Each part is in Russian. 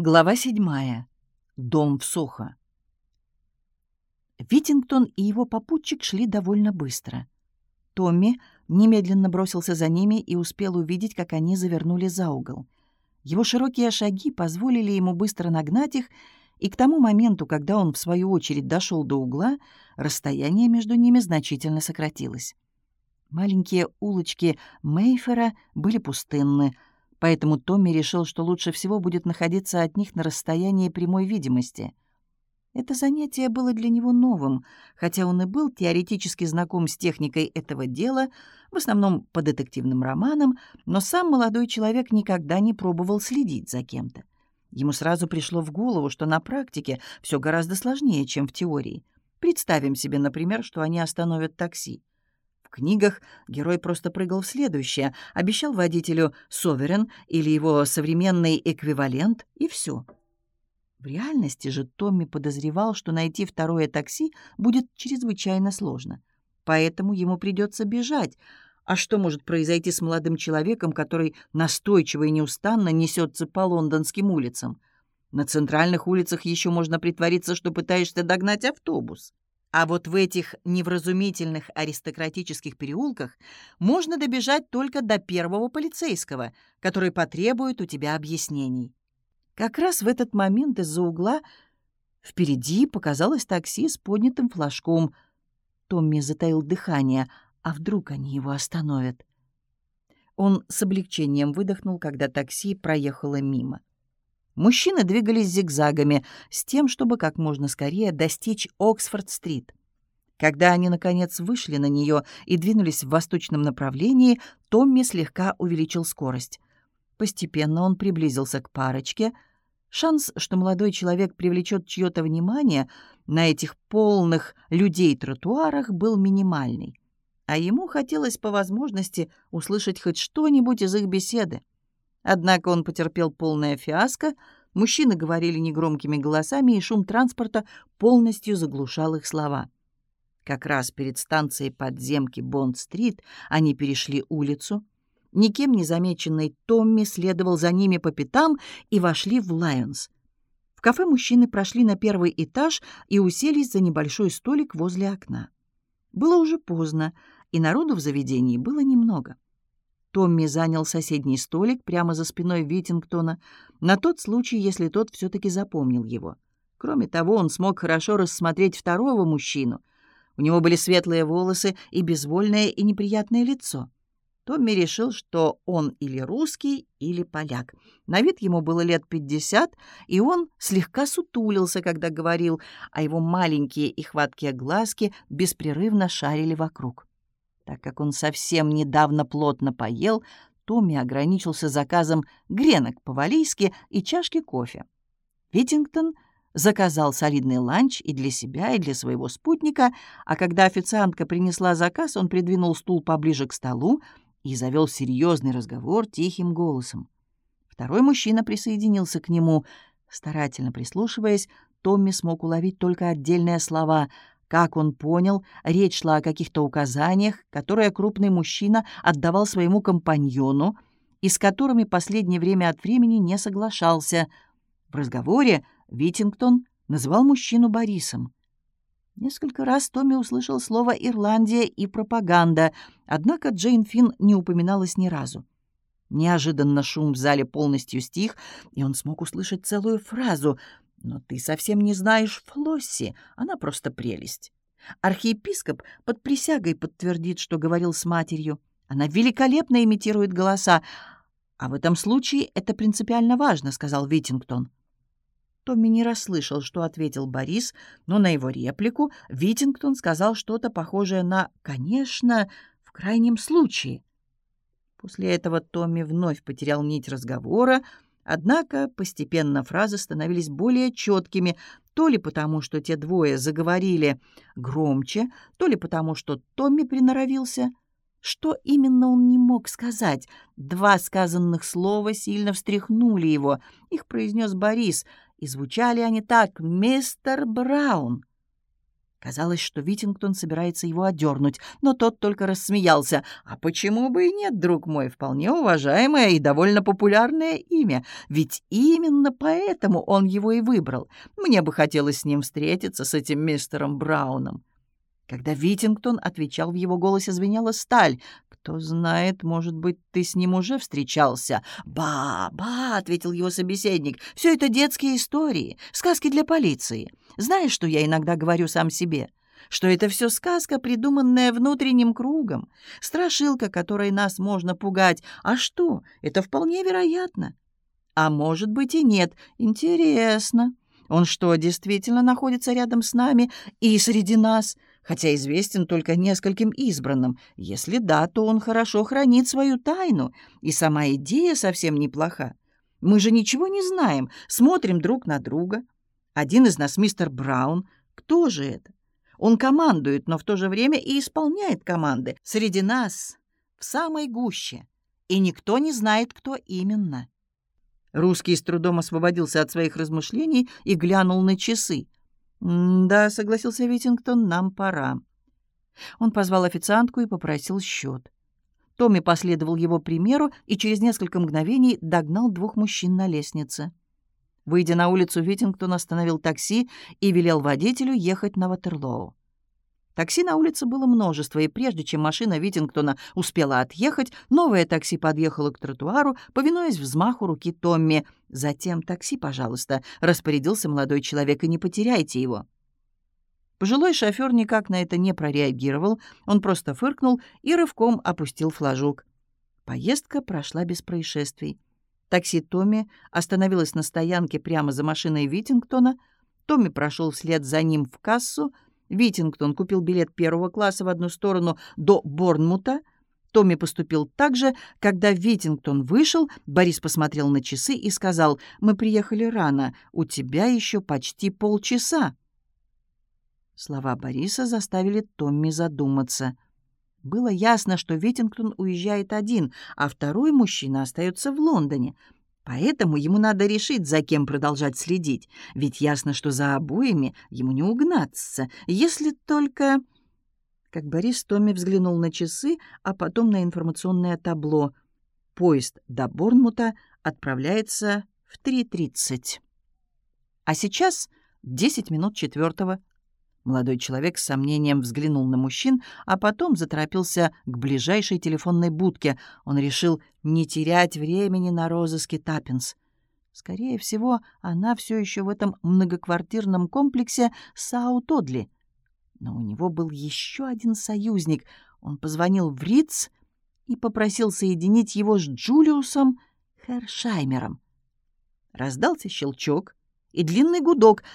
Глава седьмая. Дом в Сохо. Витингтон и его попутчик шли довольно быстро. Томми немедленно бросился за ними и успел увидеть, как они завернули за угол. Его широкие шаги позволили ему быстро нагнать их, и к тому моменту, когда он, в свою очередь, дошел до угла, расстояние между ними значительно сократилось. Маленькие улочки Мейфера были пустынны — поэтому Томми решил, что лучше всего будет находиться от них на расстоянии прямой видимости. Это занятие было для него новым, хотя он и был теоретически знаком с техникой этого дела, в основном по детективным романам, но сам молодой человек никогда не пробовал следить за кем-то. Ему сразу пришло в голову, что на практике все гораздо сложнее, чем в теории. Представим себе, например, что они остановят такси. В книгах герой просто прыгал в следующее, обещал водителю «Соверен» или его современный эквивалент, и все. В реальности же Томми подозревал, что найти второе такси будет чрезвычайно сложно. Поэтому ему придется бежать. А что может произойти с молодым человеком, который настойчиво и неустанно несется по лондонским улицам? На центральных улицах еще можно притвориться, что пытаешься догнать автобус. А вот в этих невразумительных аристократических переулках можно добежать только до первого полицейского, который потребует у тебя объяснений. Как раз в этот момент из-за угла впереди показалось такси с поднятым флажком. Томми затаил дыхание, а вдруг они его остановят? Он с облегчением выдохнул, когда такси проехало мимо. Мужчины двигались зигзагами с тем, чтобы как можно скорее достичь Оксфорд-стрит. Когда они, наконец, вышли на нее и двинулись в восточном направлении, Томми слегка увеличил скорость. Постепенно он приблизился к парочке. Шанс, что молодой человек привлечет чье-то внимание на этих полных людей тротуарах, был минимальный. А ему хотелось по возможности услышать хоть что-нибудь из их беседы. Однако он потерпел полное фиаско, мужчины говорили негромкими голосами, и шум транспорта полностью заглушал их слова. Как раз перед станцией подземки Бонд-стрит они перешли улицу. Никем не замеченный Томми следовал за ними по пятам и вошли в Лайонс. В кафе мужчины прошли на первый этаж и уселись за небольшой столик возле окна. Было уже поздно, и народу в заведении было немного. Томми занял соседний столик прямо за спиной Витингтона, на тот случай, если тот все-таки запомнил его. Кроме того, он смог хорошо рассмотреть второго мужчину. У него были светлые волосы и безвольное и неприятное лицо. Томми решил, что он или русский, или поляк. На вид ему было лет пятьдесят, и он слегка сутулился, когда говорил, а его маленькие и хваткие глазки беспрерывно шарили вокруг. Так как он совсем недавно плотно поел, Томми ограничился заказом гренок по-валийски и чашки кофе. Витингтон заказал солидный ланч и для себя, и для своего спутника, а когда официантка принесла заказ, он придвинул стул поближе к столу и завел серьезный разговор тихим голосом. Второй мужчина присоединился к нему. Старательно прислушиваясь, Томми смог уловить только отдельные слова — как он понял, речь шла о каких-то указаниях, которые крупный мужчина отдавал своему компаньону и с которыми последнее время от времени не соглашался. В разговоре Витингтон называл мужчину Борисом. Несколько раз Томми услышал слово «Ирландия» и «пропаганда», однако Джейн Финн не упоминалась ни разу. Неожиданно шум в зале полностью стих, и он смог услышать целую фразу — но ты совсем не знаешь Флосси, она просто прелесть. Архиепископ под присягой подтвердит, что говорил с матерью. Она великолепно имитирует голоса. А в этом случае это принципиально важно, сказал Витингтон. Томми не расслышал, что ответил Борис, но на его реплику Витингтон сказал что-то похожее на «конечно, в крайнем случае». После этого Томми вновь потерял нить разговора, Однако постепенно фразы становились более четкими, то ли потому, что те двое заговорили громче, то ли потому, что Томми приноровился. Что именно он не мог сказать? Два сказанных слова сильно встряхнули его. Их произнес Борис, и звучали они так «Мистер Браун». Казалось, что Витингтон собирается его одернуть, но тот только рассмеялся. «А почему бы и нет, друг мой, вполне уважаемое и довольно популярное имя, ведь именно поэтому он его и выбрал. Мне бы хотелось с ним встретиться, с этим мистером Брауном». Когда Витингтон отвечал, в его голосе звенела сталь. «Кто знает, может быть, ты с ним уже встречался?» «Ба, ба!» — ответил его собеседник. «Все это детские истории, сказки для полиции. Знаешь, что я иногда говорю сам себе?» что это все сказка, придуманная внутренним кругом, страшилка, которой нас можно пугать. А что? Это вполне вероятно. А может быть и нет. Интересно. Он что, действительно находится рядом с нами и среди нас? Хотя известен только нескольким избранным. Если да, то он хорошо хранит свою тайну, и сама идея совсем неплоха. Мы же ничего не знаем, смотрим друг на друга. Один из нас мистер Браун. Кто же это? Он командует, но в то же время и исполняет команды. Среди нас, в самой гуще. И никто не знает, кто именно. Русский с трудом освободился от своих размышлений и глянул на часы. «Да», — согласился Витингтон, — «нам пора». Он позвал официантку и попросил счет. Томми последовал его примеру и через несколько мгновений догнал двух мужчин на лестнице. Выйдя на улицу, Витингтон остановил такси и велел водителю ехать на Ватерлоу. Такси на улице было множество, и прежде чем машина Витингтона успела отъехать, новое такси подъехало к тротуару, повинуясь взмаху руки Томми. «Затем такси, пожалуйста», — распорядился молодой человек, — «и не потеряйте его». Пожилой шофер никак на это не прореагировал, он просто фыркнул и рывком опустил флажок. Поездка прошла без происшествий. Такси Томми остановилось на стоянке прямо за машиной Витингтона. Томми прошел вслед за ним в кассу — Витингтон купил билет первого класса в одну сторону до Борнмута. Томми поступил так же. Когда Витингтон вышел, Борис посмотрел на часы и сказал, «Мы приехали рано, у тебя еще почти полчаса». Слова Бориса заставили Томми задуматься. Было ясно, что Витингтон уезжает один, а второй мужчина остается в Лондоне — Поэтому ему надо решить, за кем продолжать следить, ведь ясно, что за обоими ему не угнаться, если только... Как Борис Томми взглянул на часы, а потом на информационное табло. Поезд до Борнмута отправляется в 3.30. А сейчас 10 минут четвертого. Молодой человек с сомнением взглянул на мужчин, а потом заторопился к ближайшей телефонной будке. Он решил не терять времени на розыске Таппинс. Скорее всего, она все еще в этом многоквартирном комплексе Сау-Тодли. Но у него был еще один союзник. Он позвонил в Риц и попросил соединить его с Джулиусом Хершаймером. Раздался щелчок и длинный гудок —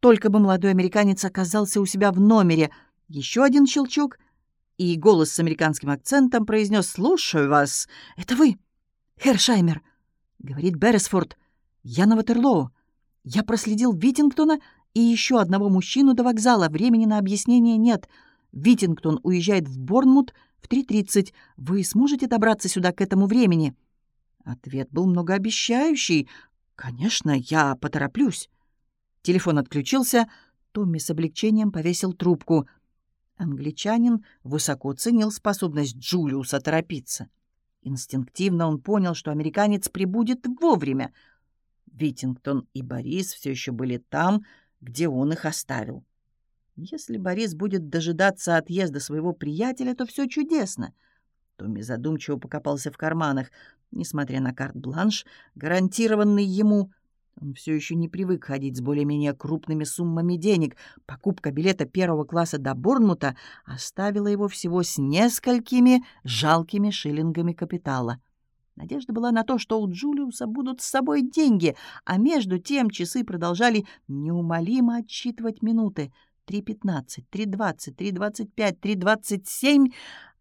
только бы молодой американец оказался у себя в номере. Еще один щелчок, и голос с американским акцентом произнес «Слушаю вас. Это вы, Хершаймер?» — говорит Берресфорд. «Я на Ватерлоу. Я проследил Витингтона и еще одного мужчину до вокзала. Времени на объяснение нет. Витингтон уезжает в Борнмут в 3.30. Вы сможете добраться сюда к этому времени?» Ответ был многообещающий. «Конечно, я потороплюсь». Телефон отключился. Томми с облегчением повесил трубку. Англичанин высоко ценил способность Джулиуса торопиться. Инстинктивно он понял, что американец прибудет вовремя. Витингтон и Борис все еще были там, где он их оставил. Если Борис будет дожидаться отъезда своего приятеля, то все чудесно. Томми задумчиво покопался в карманах. Несмотря на карт-бланш, гарантированный ему, он все еще не привык ходить с более-менее крупными суммами денег. Покупка билета первого класса до Борнмута оставила его всего с несколькими жалкими шиллингами капитала. Надежда была на то, что у Джулиуса будут с собой деньги, а между тем часы продолжали неумолимо отсчитывать минуты. Три пятнадцать, три двадцать, три двадцать пять, три двадцать семь.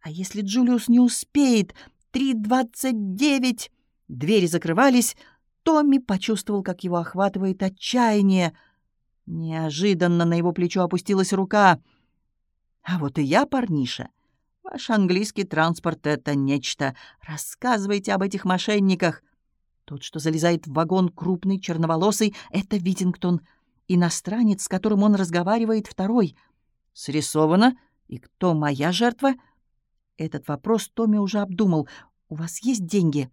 А если Джулиус не успеет? Три двадцать девять. Двери закрывались, Томми почувствовал, как его охватывает отчаяние. Неожиданно на его плечо опустилась рука. «А вот и я, парниша. Ваш английский транспорт — это нечто. Рассказывайте об этих мошенниках. Тот, что залезает в вагон крупный, черноволосый, — это Витингтон. Иностранец, с которым он разговаривает, второй. срисовано? И кто моя жертва?» Этот вопрос Томми уже обдумал. «У вас есть деньги?»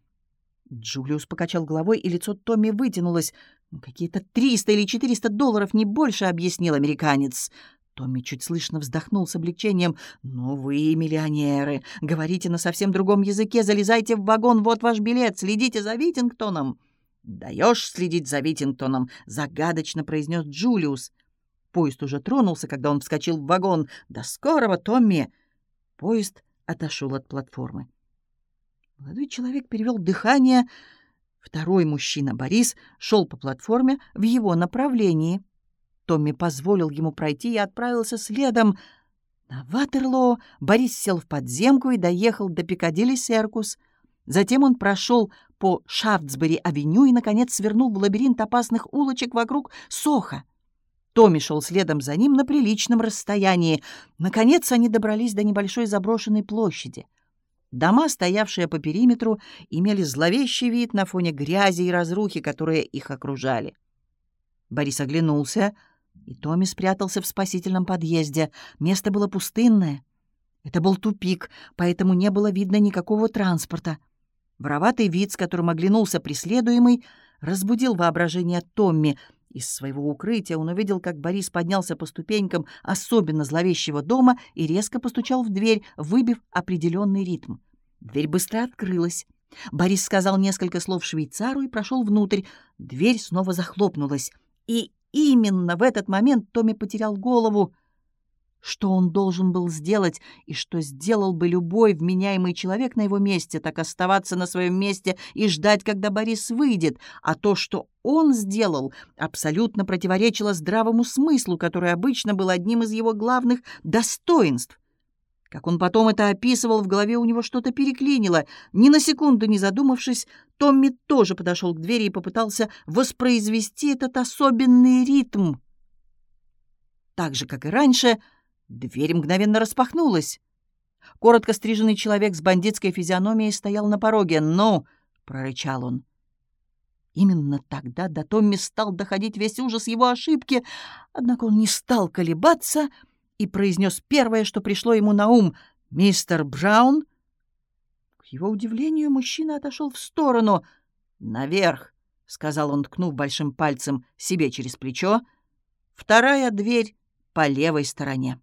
Джулиус покачал головой, и лицо Томми вытянулось. «Ну, «Какие-то триста или четыреста долларов, не больше», — объяснил американец. Томми чуть слышно вздохнул с облегчением. «Ну вы, миллионеры, говорите на совсем другом языке, залезайте в вагон, вот ваш билет, следите за Витингтоном». «Даешь следить за Витингтоном», — загадочно произнес Джулиус. Поезд уже тронулся, когда он вскочил в вагон. «До скорого, Томми!» Поезд отошел от платформы. Молодой человек перевел дыхание. Второй мужчина, Борис, шел по платформе в его направлении. Томми позволил ему пройти и отправился следом. На Ватерлоо Борис сел в подземку и доехал до Пикадилли-Серкус. Затем он прошел по Шафтсбери-авеню и, наконец, свернул в лабиринт опасных улочек вокруг Соха. Томми шел следом за ним на приличном расстоянии. Наконец они добрались до небольшой заброшенной площади. Дома, стоявшие по периметру, имели зловещий вид на фоне грязи и разрухи, которые их окружали. Борис оглянулся, и Томми спрятался в спасительном подъезде. Место было пустынное. Это был тупик, поэтому не было видно никакого транспорта. Вороватый вид, с которым оглянулся преследуемый, разбудил воображение Томми. Из своего укрытия он увидел, как Борис поднялся по ступенькам особенно зловещего дома и резко постучал в дверь, выбив определенный ритм. Дверь быстро открылась. Борис сказал несколько слов швейцару и прошел внутрь. Дверь снова захлопнулась. И именно в этот момент Томми потерял голову — что он должен был сделать и что сделал бы любой вменяемый человек на его месте, так оставаться на своем месте и ждать, когда Борис выйдет. А то, что он сделал, абсолютно противоречило здравому смыслу, который обычно был одним из его главных достоинств. Как он потом это описывал, в голове у него что-то переклинило. Ни на секунду не задумавшись, Томми тоже подошел к двери и попытался воспроизвести этот особенный ритм. Так же, как и раньше, — Дверь мгновенно распахнулась. Коротко стриженный человек с бандитской физиономией стоял на пороге. «Ну!» — прорычал он. Именно тогда до Томми стал доходить весь ужас его ошибки, однако он не стал колебаться и произнес первое, что пришло ему на ум. «Мистер Браун?» К его удивлению мужчина отошел в сторону. «Наверх!» — сказал он, ткнув большим пальцем себе через плечо. «Вторая дверь по левой стороне».